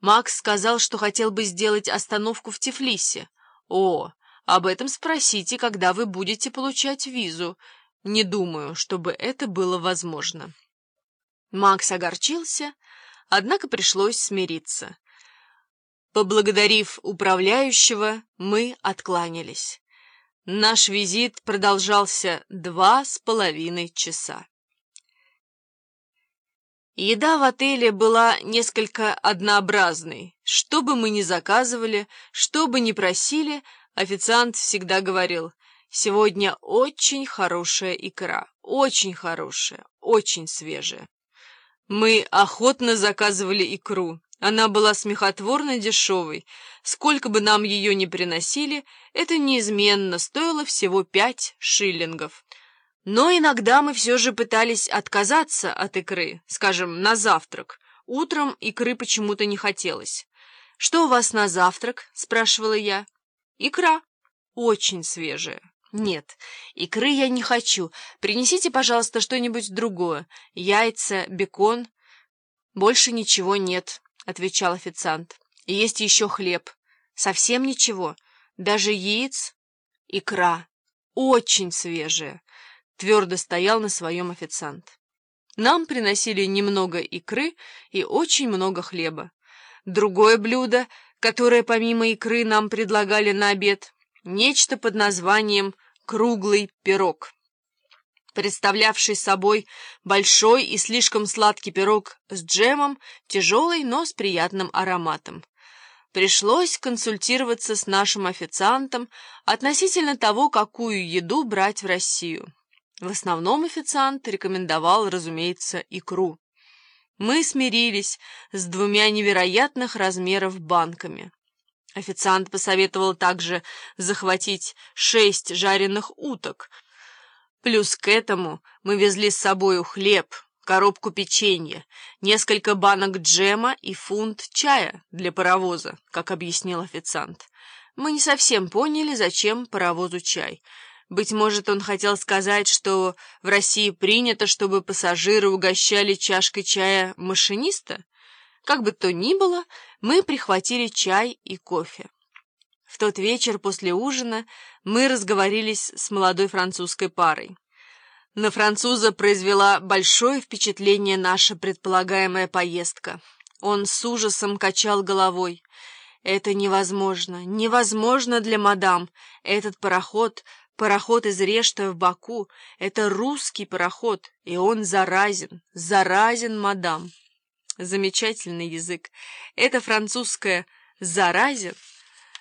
Макс сказал, что хотел бы сделать остановку в Тифлисе. О, об этом спросите, когда вы будете получать визу. Не думаю, чтобы это было возможно. Макс огорчился, однако пришлось смириться. Поблагодарив управляющего, мы откланялись. Наш визит продолжался два с половиной часа. Еда в отеле была несколько однообразной. Что бы мы ни заказывали, что бы ни просили, официант всегда говорил, «Сегодня очень хорошая икра, очень хорошая, очень свежая». Мы охотно заказывали икру. Она была смехотворно дешевой. Сколько бы нам ее ни приносили, это неизменно стоило всего пять шиллингов. Но иногда мы все же пытались отказаться от икры, скажем, на завтрак. Утром икры почему-то не хотелось. «Что у вас на завтрак?» — спрашивала я. «Икра. Очень свежая». «Нет, икры я не хочу. Принесите, пожалуйста, что-нибудь другое. Яйца, бекон». «Больше ничего нет», — отвечал официант. «Есть еще хлеб. Совсем ничего. Даже яиц. Икра. Очень свежая» твердо стоял на своем официант. Нам приносили немного икры и очень много хлеба. Другое блюдо, которое помимо икры нам предлагали на обед, нечто под названием «круглый пирог», представлявший собой большой и слишком сладкий пирог с джемом, тяжелый, но с приятным ароматом. Пришлось консультироваться с нашим официантом относительно того, какую еду брать в Россию. В основном официант рекомендовал, разумеется, икру. Мы смирились с двумя невероятных размеров банками. Официант посоветовал также захватить шесть жареных уток. Плюс к этому мы везли с собою хлеб, коробку печенья, несколько банок джема и фунт чая для паровоза, как объяснил официант. Мы не совсем поняли, зачем паровозу чай — быть может, он хотел сказать, что в России принято, чтобы пассажиры угощали чашкой чая машиниста? Как бы то ни было, мы прихватили чай и кофе. В тот вечер после ужина мы разговорились с молодой французской парой. На француза произвела большое впечатление наша предполагаемая поездка. Он с ужасом качал головой. «Это невозможно, невозможно для мадам. Этот пароход Пароход из Решта в Баку — это русский пароход, и он заразен, заразен, мадам. Замечательный язык. Это французское «заразен»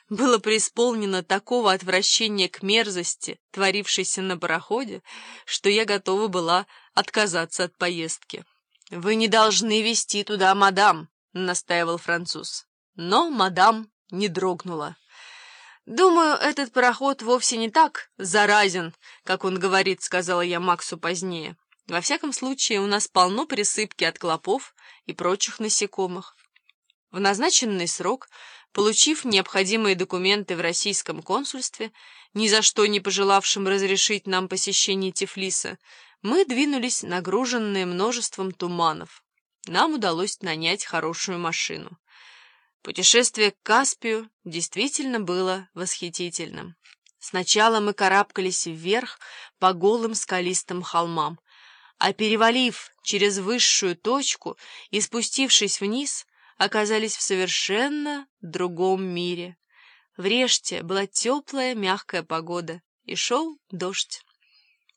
было преисполнено такого отвращения к мерзости, творившейся на пароходе, что я готова была отказаться от поездки. «Вы не должны вести туда мадам», — настаивал француз. Но мадам не дрогнула. «Думаю, этот пароход вовсе не так заразен, как он говорит», — сказала я Максу позднее. «Во всяком случае, у нас полно присыпки от клопов и прочих насекомых». В назначенный срок, получив необходимые документы в российском консульстве, ни за что не пожелавшим разрешить нам посещение Тифлиса, мы двинулись, нагруженные множеством туманов. Нам удалось нанять хорошую машину. Путешествие к Каспию действительно было восхитительным. Сначала мы карабкались вверх по голым скалистым холмам, а перевалив через высшую точку и спустившись вниз, оказались в совершенно другом мире. В Реште была теплая мягкая погода, и шел дождь.